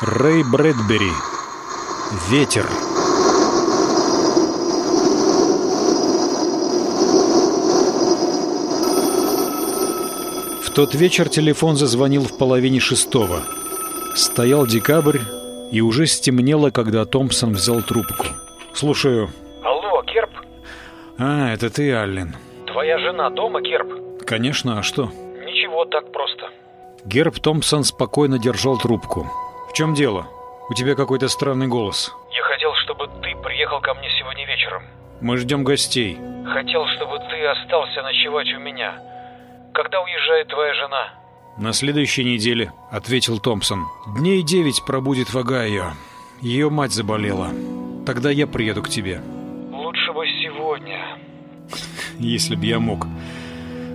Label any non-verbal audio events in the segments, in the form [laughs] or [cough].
Рэй Брэдбери. Ветер. В тот вечер телефон зазвонил в половине шестого. Стоял декабрь, и уже стемнело, когда Томпсон взял трубку. «Слушаю». Алло, Керп? «А, это ты, Аллен». Твоя жена дома, Керп? «Конечно, а что?» Ничего, так просто. Герб Томпсон спокойно держал трубку. «В чем дело? У тебя какой-то странный голос. Я хотел, чтобы ты приехал ко мне сегодня вечером. Мы ждем гостей». Хотел, чтобы ты остался ночевать у меня. Когда уезжает твоя жена? «На следующей неделе», — ответил Томпсон. «Дней девять пробудет в Огайо. Ее мать заболела. Тогда я приеду к тебе». Лучше бы сегодня. [laughs] Если б я мог.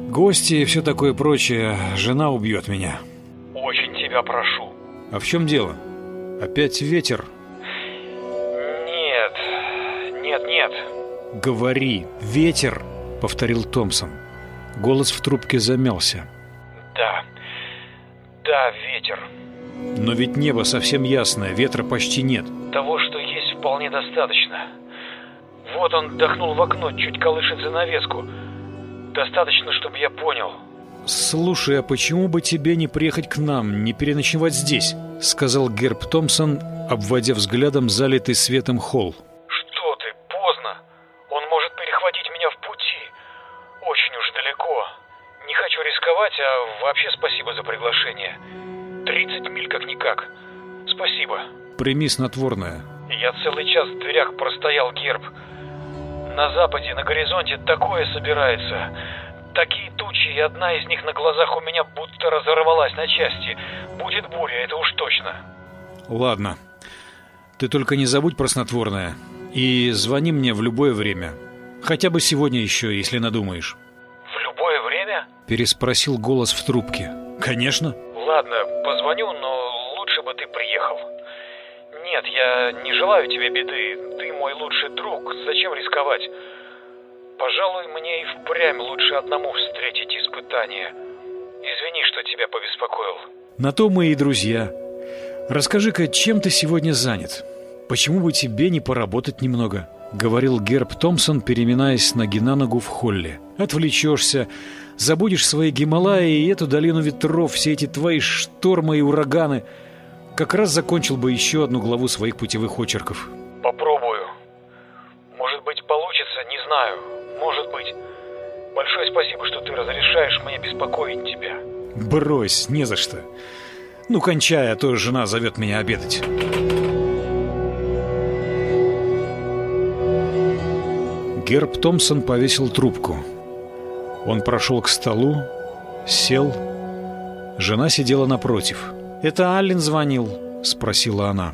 Гости и все такое прочее, жена убьет меня. Очень тебя прошу. А в чем дело? Опять ветер? Нет, нет, нет. Говори, ветер, повторил Томпсон. Голос в трубке замялся. Да, да, ветер. Но ведь небо совсем ясное, ветра почти нет. Того, что есть, вполне достаточно. Вот он вдохнул в окно, чуть колышет занавеску. Достаточно, чтобы я понял. «Слушай, а почему бы тебе не приехать к нам, не переночевать здесь?» — сказал Герб Томпсон, обводя взглядом залитый светом холл. Что ты, поздно. Он может перехватить меня в пути. Очень уж далеко. Не хочу рисковать, а вообще спасибо за приглашение. 30 миль как-никак. Спасибо. «Прими снотворное». Я целый час в дверях простоял, Герб. На западе, на горизонте такое собирается. Такие тучи, и одна из них на глазах у меня будто разорвалась на части. Будет буря, это уж точно. «Ладно. Ты только не забудь про снотворное. И звони мне в любое время. Хотя бы сегодня еще, если надумаешь». В любое время? Переспросил голос в трубке. «Конечно». Ладно, позвоню, но лучше бы ты приехал. Нет, я не желаю тебе беды. Ты мой лучший друг. Зачем рисковать? Пожалуй, мне и впрямь лучше одному встретить испытание. Извини, что тебя побеспокоил. На то мы и друзья. Расскажи-ка, чем ты сегодня занят? Почему бы тебе не поработать немного? Говорил Герб Томпсон, переминаясь с ноги на ногу в холле. Отвлечешься, забудешь свои Гималаи и эту долину ветров, все эти твои штормы и ураганы. Как раз закончил бы еще одну главу своих путевых очерков. Попробую. Может быть, получится, не знаю. Может быть. Большое спасибо, что ты разрешаешь мне беспокоить тебя. Брось, не за что. Ну, кончай, а то жена зовет меня обедать. Герб Томпсон повесил трубку. Он прошел к столу, сел. Жена сидела напротив. «Это Аллен звонил?» — спросила она.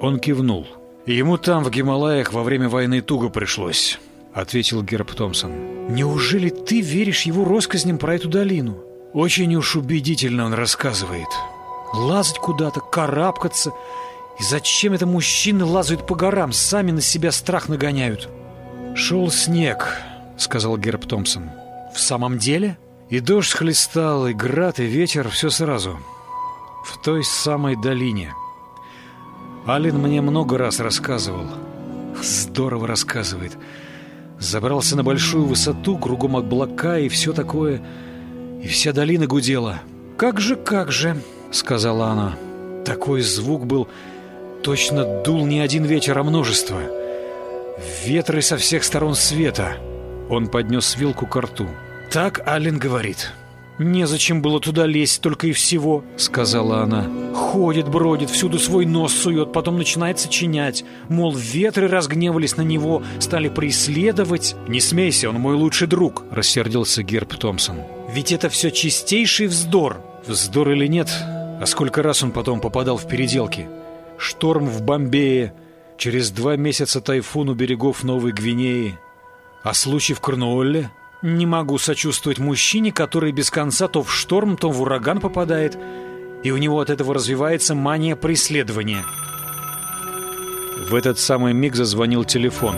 Он кивнул. «Ему там, в Гималаях, во время войны туго пришлось», — ответил Герб Томпсон. «Неужели ты веришь его россказням про эту долину?» «Очень уж убедительно он рассказывает. Лазать куда-то, карабкаться. И зачем это мужчины лазают по горам, сами на себя страх нагоняют?» «Шел снег», — сказал Герб Томпсон. «В самом деле?» И дождь хлестал, и град, и ветер, все сразу. В той самой долине. Алин мне много раз рассказывал. Здорово рассказывает. Забрался на большую высоту, кругом облака и все такое. И вся долина гудела. «Как же, как же», — сказала она. Такой звук был, точно дул не один ветер, а множество. Ветры со всех сторон света. Он поднес вилку к рту. «Так Аллен говорит». «Незачем было туда лезть, только и всего», — сказала она. «Ходит, бродит, всюду свой нос сует, потом начинает сочинять. Мол, ветры разгневались на него, стали преследовать». «Не смейся, он мой лучший друг», — рассердился Герб Томпсон. «Ведь это все чистейший вздор». «Вздор или нет, а сколько раз он потом попадал в переделки? Шторм в Бомбее, через два месяца тайфун у берегов Новой Гвинеи. А случай в Корнуолле?» Не могу сочувствовать мужчине, который без конца то в шторм, то в ураган попадает, и у него от этого развивается мания преследования. В этот самый миг зазвонил телефон.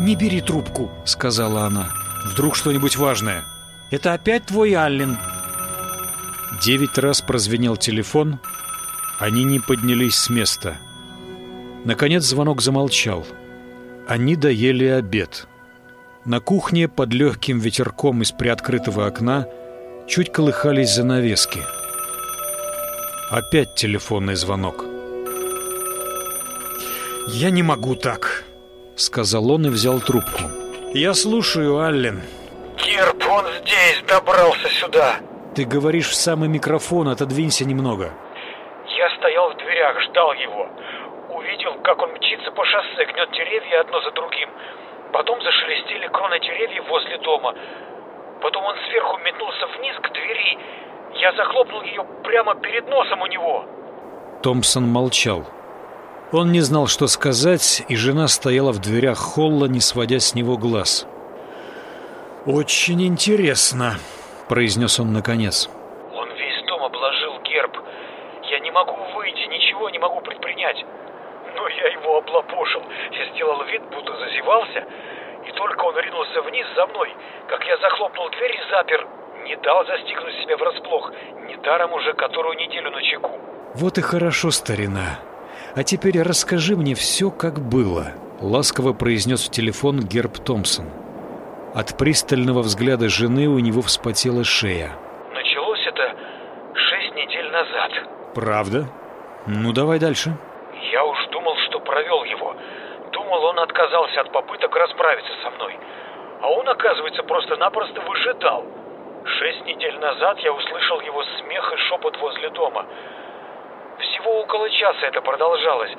«Не бери трубку», — сказала она. «Вдруг что-нибудь важное». «Это опять твой Аллен?» Девять раз прозвенел телефон, Они не поднялись с места. Наконец звонок замолчал. Они доели обед. На кухне под легким ветерком из приоткрытого окна чуть колыхались занавески. Опять телефонный звонок. «Я не могу так», — сказал он и взял трубку. «Я слушаю, Аллен». Герб, он здесь, добрался сюда. Ты говоришь в самый микрофон, отодвинься немного. Я стоял в дверях, ждал его. Увидел, как он мчится по шоссе, гнет деревья одно за другим. Потом зашелестели кроны деревьев возле дома. Потом он сверху метнулся вниз к двери. Я захлопнул ее прямо перед носом у него. Томпсон молчал. Он не знал, что сказать, и жена стояла в дверях холла, не сводя с него глаз. «Очень интересно», — произнес он наконец. Он весь дом обложил герб. Я не могу выйти, ничего не могу предпринять. Но я его облапошил. Я сделал вид, будто зазевался. И только он ринулся вниз за мной, как я захлопнул дверь и запер. Не дал застигнуть себя врасплох. Недаром уже которую неделю на чеку. «Вот и хорошо, старина. А теперь расскажи мне все, как было», — ласково произнес в телефон Герб Томпсон. От пристального взгляда жены у него вспотела шея. Началось это шесть недель назад. «Правда? Ну, давай дальше». Я уж думал, что провел его. Думал, он отказался от попыток расправиться со мной. А он, оказывается, просто-напросто выжидал. Шесть недель назад я услышал его смех и шепот возле дома. Всего около часа это продолжалось.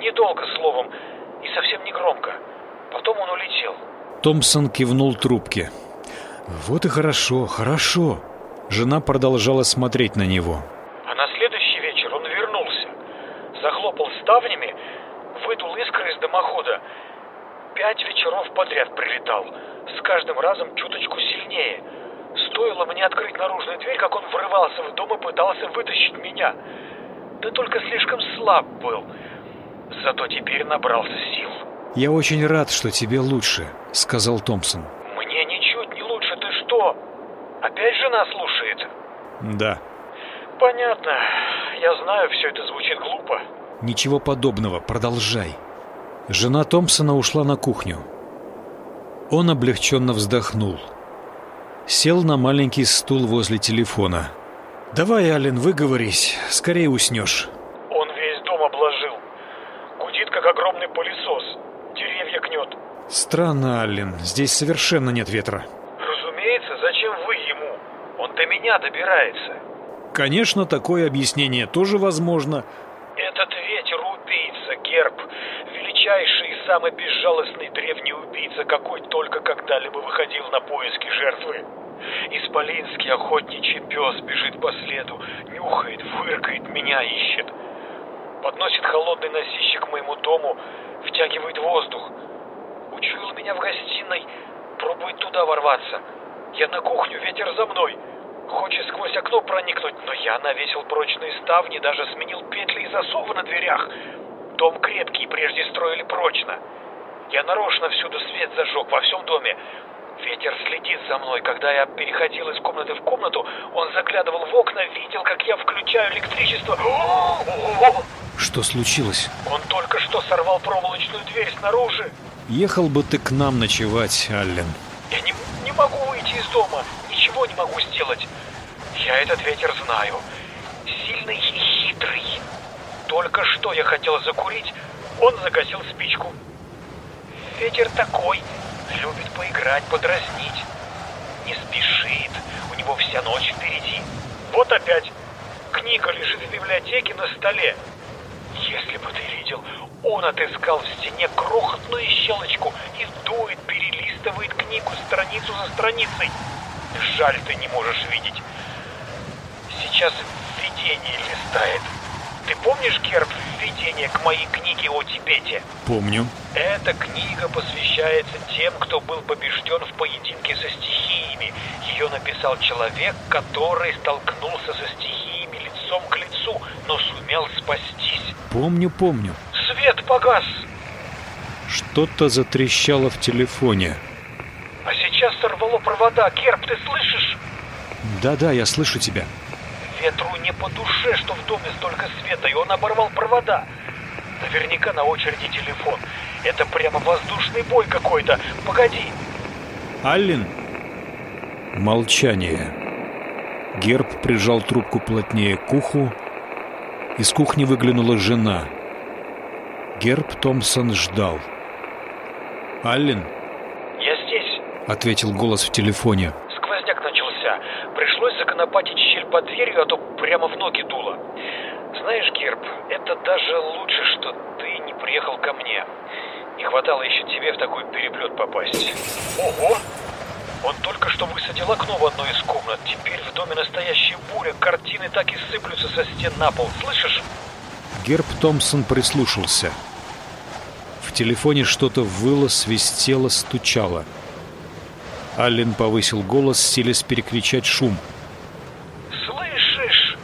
Недолго, словом, и совсем не громко. Потом он улетел. Томпсон кивнул трубке. «Вот и хорошо, хорошо». Жена продолжала смотреть на него. А на следующий вечер он вернулся. Захлопал ставнями, выдул искры из дымохода. Пять вечеров подряд прилетал. С каждым разом чуточку сильнее. Стоило мне открыть наружную дверь, как он врывался в дом и пытался вытащить меня. Да только слишком слаб был. Зато теперь набрался сил. «Я очень рад, что тебе лучше», — сказал Томпсон. Мне ничуть не лучше. Ты что? Опять жена слушает? «Да». Понятно. Я знаю, все это звучит глупо. «Ничего подобного, продолжай». Жена Томпсона ушла на кухню. Он облегченно вздохнул. Сел на маленький стул возле телефона. «Давай, Ален, выговорись, скорее уснешь». Он весь дом обложил. Гудит, как огромный пылесос. Деревья гнет. Странно, Аллен, здесь совершенно нет ветра. Разумеется, зачем вы ему? Он до меня добирается. Конечно, такое объяснение тоже возможно. Этот ветер убийца, Герб. Величайший и самый безжалостный древний убийца, какой только когда-либо выходил на поиски жертвы. Исполинский охотничий пес бежит по следу, нюхает, фыркает, меня ищет. Подносит холодный носище к моему дому, втягивает воздух. Учуял меня в гостиной, пробует туда ворваться. Я на кухню, ветер за мной. Хочет сквозь окно проникнуть, но я навесил прочные ставни, даже сменил петли и засовы на дверях. Дом крепкий, прежде строили прочно. Я нарочно всюду свет зажег, во всем доме. Ветер следит за мной. Когда я переходил из комнаты в комнату, он заглядывал в окна, видел, как я включаю электричество. Что случилось? Он только что сорвал проволочную дверь снаружи. Ехал бы ты к нам ночевать, Аллен. Я не, не могу выйти из дома, ничего не могу сделать. Я этот ветер знаю. Сильный и хитрый. Только что я хотел закурить, он загасил спичку. Ветер такой, любит поиграть, подразнить. Не спешит, у него вся ночь впереди. Вот опять. Книга лежит в библиотеке на столе. Если бы ты видел, он отыскал в стене крохотную щелочку и дует, перелистывает книгу страницу за страницей. Жаль, ты не можешь видеть. Сейчас введение листает. Ты помнишь, Герб, введение к моей книге о Тибете? Помню. Эта книга посвящается тем, кто был побежден в поединке со стихиями. Ее написал человек, который столкнулся со стихиями лицом к лицу, но сумел спастись. Помню, помню. Свет погас, Что-то затрещало в телефоне. а сейчас сорвало провода. Герб, ты слышишь? Да-да, я слышу тебя. Не по душе, что в доме столько света, и он оборвал провода. Наверняка на очереди телефон. Это прямо воздушный бой какой-то. Погоди. Аллен? Молчание. Герб прижал трубку плотнее к уху. Из кухни выглянула жена. Герб Томпсон ждал. «Аллен?» «Я здесь», — ответил голос в телефоне. «Сквозняк начался. Пришлось законопатить под дверью, а то прямо в ноги дуло. Знаешь, Герб, это даже лучше, что ты не приехал ко мне. Не хватало еще тебе в такой переплет попасть. Ого! Он только что высадил окно в одной из комнат. Теперь в доме настоящая буря. Картины так и сыплются со стен на пол. Слышишь? Герб Томпсон прислушался. В телефоне что-то выло, свистело, стучало. Аллен повысил голос, селись перекричать шум. «Слышишь?»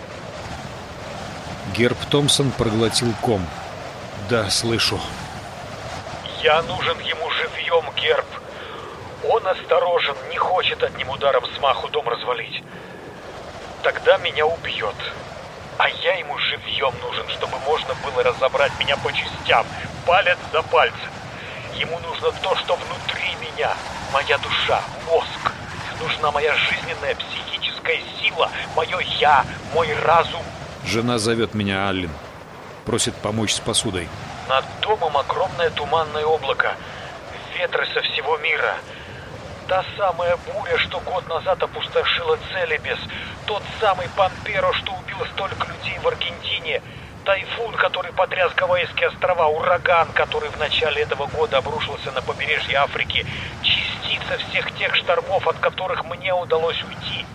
Герб Томпсон проглотил ком. «Да, слышу». «Я нужен ему живьем, Герб. Он осторожен, не хочет одним ударом смаху дом развалить. Тогда меня убьет. А я ему живьем нужен, чтобы можно было разобрать меня по частям, палец за пальцем. Ему нужно то, что внутри меня, моя душа, мозг. Нужна моя жизненная психическая сила, мое «я», мой разум. Жена зовет меня Аллен. Просит помочь с посудой. Над домом огромное туманное облако. Ветры со всего мира. Та самая буря, что год назад опустошила Целебес. Тот самый Памперо, что убил столько людей в Аргентине. Тайфун, который потряс Гавайские острова. Ураган, который в начале этого года обрушился на побережье Африки. Частица всех тех штормов, от которых мне удалось уйти.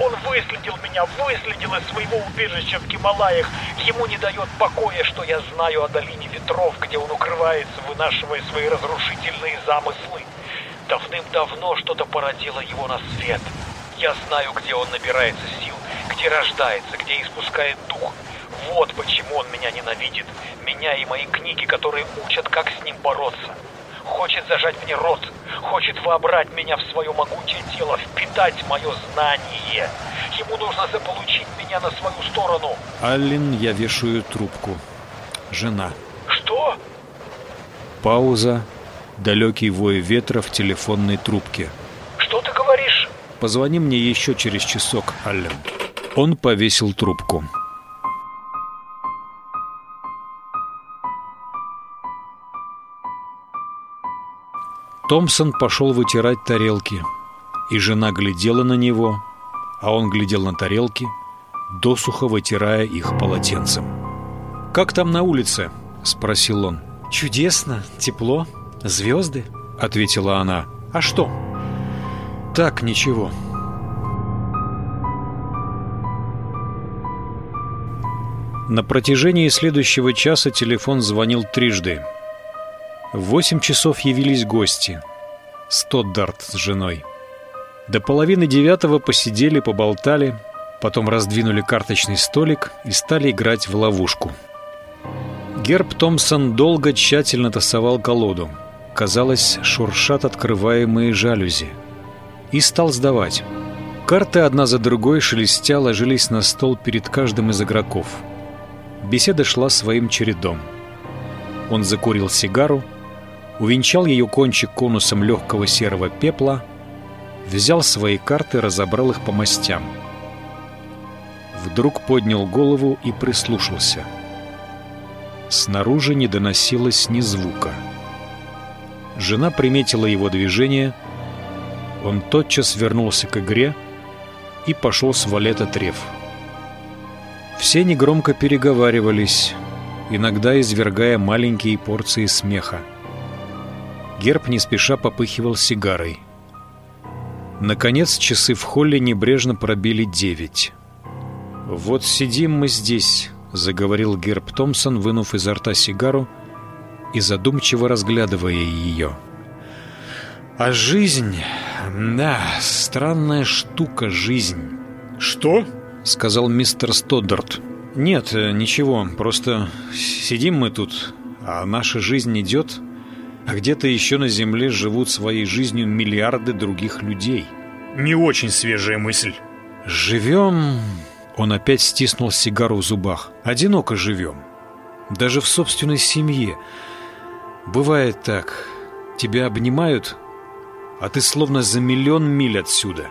Он выследил меня, выследил из своего убежища в Гималаях. Ему не дает покоя, что я знаю о долине ветров, где он укрывается, вынашивая свои разрушительные замыслы. Давным-давно что-то породило его на свет. Я знаю, где он набирается сил, где рождается, где испускает дух. Вот почему он меня ненавидит. Меня и мои книги, которые учат, как с ним бороться. Хочет зажать мне рот, хочет вобрать меня в свое могучее тело, впитать мое знание. Ему нужно заполучить меня на свою сторону. Аллен, я вешаю трубку. Жена. Что? Пауза. Далекий вой ветра в телефонной трубке. Что ты говоришь? Позвони мне еще через часок, Аллен. Он повесил трубку. Томпсон пошел вытирать тарелки, и жена глядела на него, а он глядел на тарелки, досуха вытирая их полотенцем. «Как там на улице?» — спросил он. «Чудесно, тепло, звезды», — ответила она. «А что?» «Так, ничего». На протяжении следующего часа телефон звонил трижды. В восемь часов явились гости. Стоддарт с женой. До половины девятого посидели, поболтали, потом раздвинули карточный столик и стали играть в ловушку. Герб Томпсон долго тщательно тасовал колоду. Казалось, шуршат открываемые жалюзи. И стал сдавать. Карты одна за другой шелестя ложились на стол перед каждым из игроков. Беседа шла своим чередом. Он закурил сигару, увенчал ее кончик конусом легкого серого пепла, взял свои карты, разобрал их по мастям. Вдруг поднял голову и прислушался. Снаружи не доносилось ни звука. Жена приметила его движение, он тотчас вернулся к игре и пошел с валета треф. Все негромко переговаривались, иногда извергая маленькие порции смеха. Герб не спеша попыхивал сигарой. Наконец часы в холле небрежно пробили девять. «Вот сидим мы здесь», — заговорил Герб Томпсон, вынув изо рта сигару и задумчиво разглядывая ее. «А жизнь... Да, странная штука жизнь». «Что?» — сказал мистер Стоддарт. «Нет, ничего, просто сидим мы тут, а наша жизнь идет, а где-то еще на Земле живут своей жизнью миллиарды других людей». «Не очень свежая мысль». «Живем Он опять стиснул сигару в зубах. «Одиноко живем. Даже в собственной семье. Бывает так. Тебя обнимают, а ты словно за миллион миль отсюда».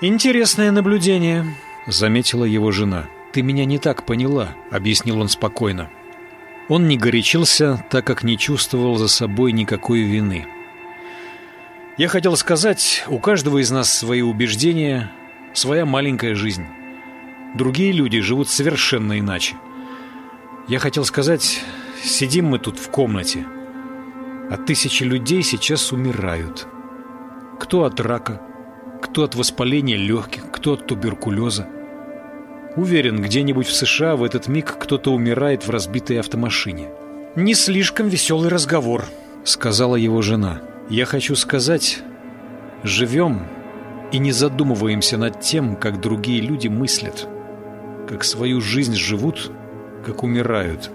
«Интересное наблюдение», — заметила его жена. «Ты меня не так поняла», — объяснил он спокойно. Он не горячился, так как не чувствовал за собой никакой вины. «Я хотел сказать, у каждого из нас свои убеждения, своя маленькая жизнь. Другие люди живут совершенно иначе. Я хотел сказать, сидим мы тут в комнате, а тысячи людей сейчас умирают. Кто от рака, кто от воспаления легких, кто от туберкулеза. Уверен, где-нибудь в США в этот миг кто-то умирает в разбитой автомашине. «Не слишком веселый разговор», — сказала его жена. «Я хочу сказать, живем и не задумываемся над тем, как другие люди мыслят, как свою жизнь живут, как умирают.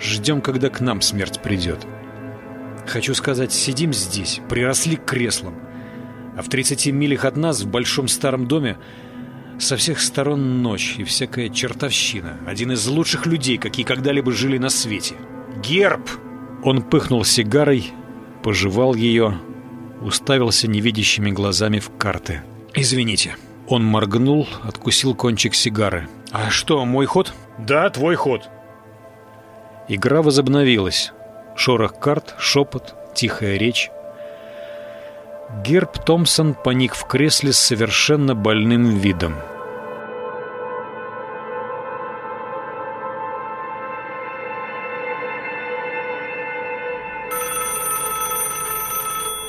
Ждем, когда к нам смерть придет. Хочу сказать, сидим здесь, приросли к креслам, а в 30 милях от нас, в большом старом доме, со всех сторон ночь и всякая чертовщина. Один из лучших людей, какие когда-либо жили на свете. Герб! Он пыхнул сигарой, пожевал ее, уставился невидящими глазами в карты. «Извините». Он моргнул, откусил кончик сигары. «А что, мой ход?» «Да, твой ход». Игра возобновилась. Шорох карт, шепот, тихая речь. Герб Томпсон поник в кресле с совершенно больным видом.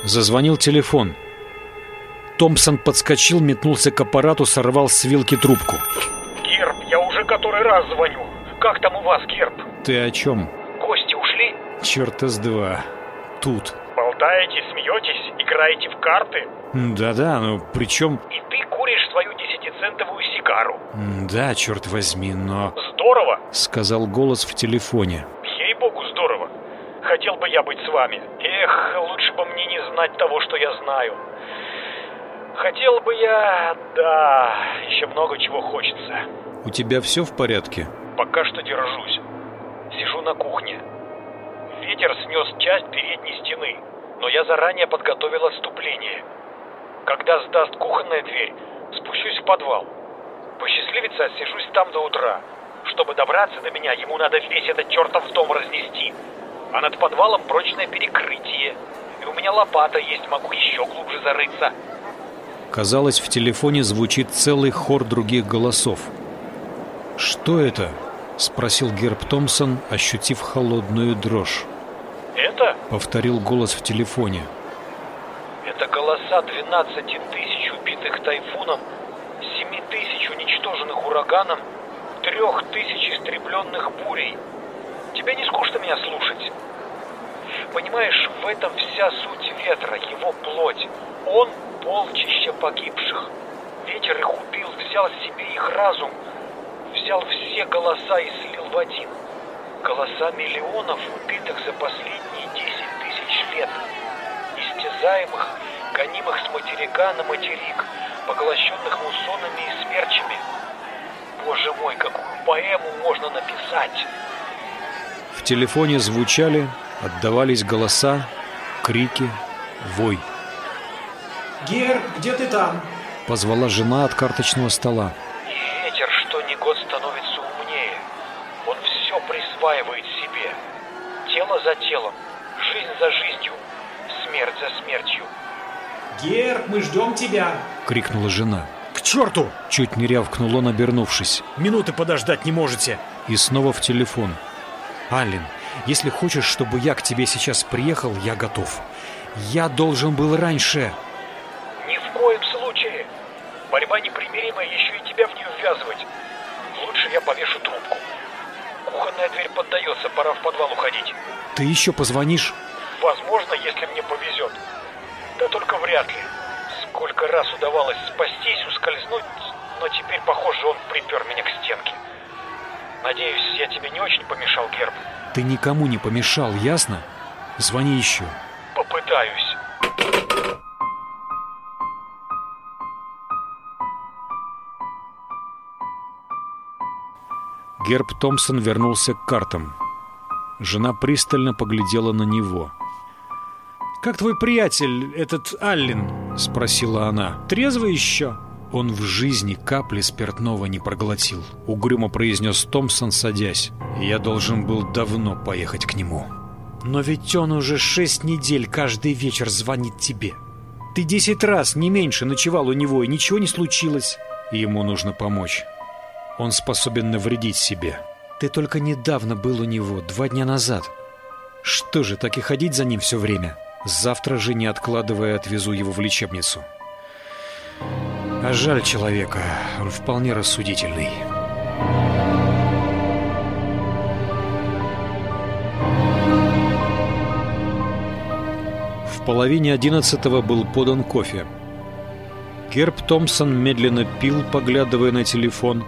Зазвонил телефон. Томпсон подскочил, метнулся к аппарату, сорвал с вилки трубку. Герб, я уже который раз звоню. Как там у вас, Герб? Ты о чем? Гости ушли? Черта с два. Тут. Болтаете, смеетесь, играете в карты? Да-да, но при чем... И ты куришь свою десятицентовую сигару. Да, черт возьми, но... Здорово, Сказал голос в телефоне. ей-богу, здорово. Хотел бы я быть с вами. Эх, лучше бы мне не знать того, что я знаю. Хотел бы я... Да, еще много чего хочется. У тебя все в порядке? Пока что держусь. Сижу на кухне. Ветер снес часть передней стены, но я заранее подготовил отступление. Когда сдаст кухонная дверь, спущусь в подвал. Посчастливится, отсижусь там до утра. Чтобы добраться до меня, ему надо весь этот чертов дом разнести. А над подвалом прочное перекрытие. И у меня лопата есть, могу еще глубже зарыться. Казалось, в телефоне звучит целый хор других голосов. «Что это?» — спросил Герб Томпсон, ощутив холодную дрожь. Это? Повторил голос в телефоне. Это голоса 12 тысяч убитых тайфуном, 7 тысяч уничтоженных ураганом, 3 тысяч истребленных бурей. Тебе не скучно меня слушать? Понимаешь, в этом вся суть ветра, его плоть. Он — полчища погибших. Ветер их убил, взял себе их разум, взял все голоса и слил в один. Голоса миллионов убитых за последние 10 тысяч лет. Истязаемых, гонимых с материка на материк, поглощенных муссонами и смерчами. Боже мой, какую поэму можно написать! В телефоне звучали, отдавались голоса, крики, вой. «Герб, где ты там?» Позвала жена от карточного стола. И ветер, что ни год становится умнее. Он все присваивает себе. Тело за телом, жизнь за жизнью, смерть за смертью. «Герб, мы ждем тебя!» Крикнула жена. «К черту! Чуть не рявкнул он, обернувшись. Минуты подождать не можете!» И снова в телефон. «Аллен, если хочешь, чтобы я к тебе сейчас приехал, я готов. Я должен был раньше!» Кухонная дверь поддается, пора в подвал уходить. Ты еще позвонишь? Возможно, если мне повезет. Да только вряд ли. Сколько раз удавалось спастись, ускользнуть, но теперь, похоже, он припер меня к стенке. Надеюсь, я тебе не очень помешал, Герб. Ты никому не помешал, ясно? Звони еще. Попытаюсь. Герб Томпсон вернулся к картам. Жена пристально поглядела на него. «Как твой приятель, этот Аллен?» — спросила она. «Трезвый еще?» «Он в жизни капли спиртного не проглотил», — угрюмо произнес Томпсон, садясь. «Я должен был давно поехать к нему». «Но ведь он уже шесть недель каждый вечер звонит тебе. Ты десять раз, не меньше, ночевал у него, и ничего не случилось». Ему нужно помочь. Он способен навредить себе. Ты только недавно был у него, два дня назад. Что же, так и ходить за ним все время? Завтра же, не откладывая, отвезу его в лечебницу. А жаль человека, он вполне рассудительный. В половине одиннадцатого был подан кофе. Керп Томпсон медленно пил, поглядывая на телефон,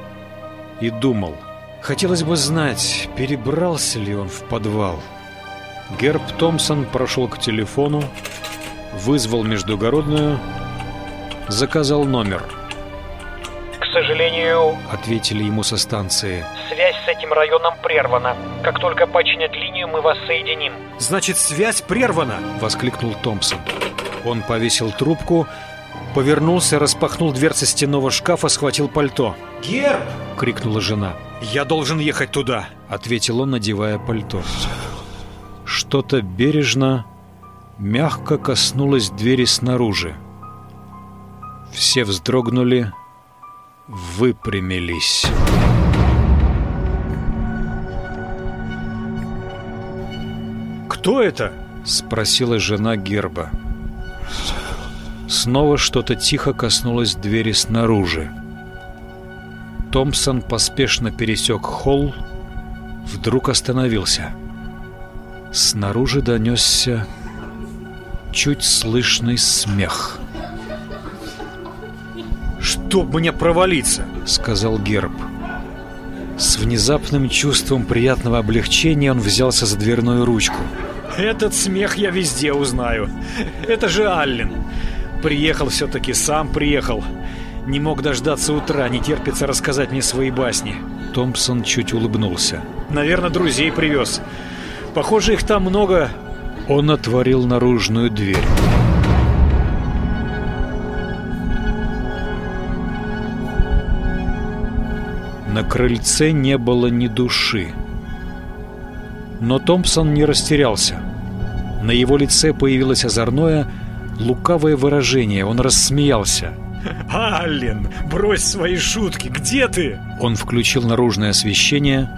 и думал. Хотелось бы знать, перебрался ли он в подвал. Герб Томпсон прошел к телефону, вызвал междугородную, заказал номер. «К сожалению...» — ответили ему со станции. «Связь с этим районом прервана. Как только починят линию, мы вас соединим». «Значит, связь прервана!» — воскликнул Томпсон. Он повесил трубку Повернулся, распахнул дверцы стенного шкафа, схватил пальто. «Герб!» — крикнула жена. «Я должен ехать туда!» — ответил он, надевая пальто. Что-то бережно, мягко коснулось двери снаружи. Все вздрогнули, выпрямились. «Кто это?» — спросила жена Герба. Снова что-то тихо коснулось двери снаружи. Томпсон поспешно пересек холл, вдруг остановился. Снаружи донесся чуть слышный смех. «Чтоб мне провалиться!» — сказал Герб. С внезапным чувством приятного облегчения он взялся за дверную ручку. «Этот смех я везде узнаю. Это же Аллен. Приехал все-таки, сам приехал. Не мог дождаться утра, не терпится рассказать мне свои басни. Томпсон чуть улыбнулся. Наверное, друзей привез. Похоже, их там много. Он отворил наружную дверь. На крыльце не было ни души. Но Томпсон не растерялся. На его лице появилось озорное, лукавое выражение. Он рассмеялся. «Аллен, брось свои шутки! Где ты?» Он включил наружное освещение,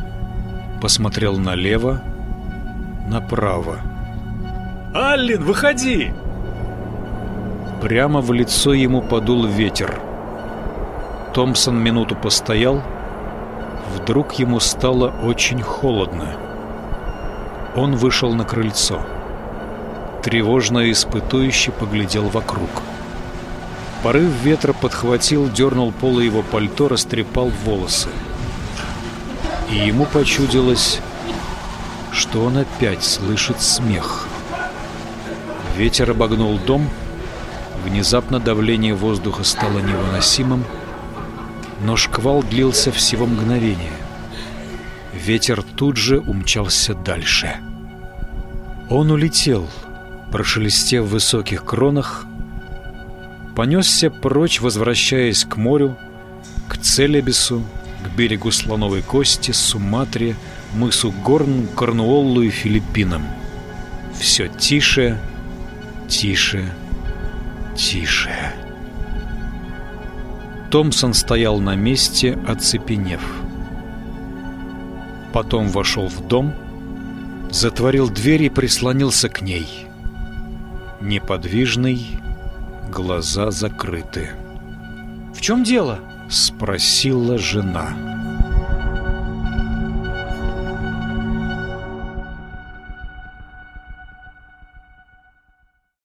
посмотрел налево, направо. «Аллен, выходи!» Прямо в лицо ему подул ветер. Томпсон минуту постоял. Вдруг ему стало очень холодно. Он вышел на крыльцо тревожно и испытующе поглядел вокруг. Порыв ветра подхватил, дернул полы его пальто, растрепал волосы. И ему почудилось, что он опять слышит смех. Ветер обогнул дом, внезапно давление воздуха стало невыносимым, но шквал длился всего мгновение. Ветер тут же умчался дальше. Он улетел — прошелестев в высоких кронах, понесся прочь, возвращаясь к морю, к Целебесу, к берегу Слоновой Кости, Суматре, мысу Горн, Корнуоллу и Филиппинам. Все тише, тише, тише. Томпсон стоял на месте, оцепенев. Потом вошел в дом, затворил дверь и прислонился к ней — неподвижный, глаза закрыты. «В чем дело?» — спросила жена.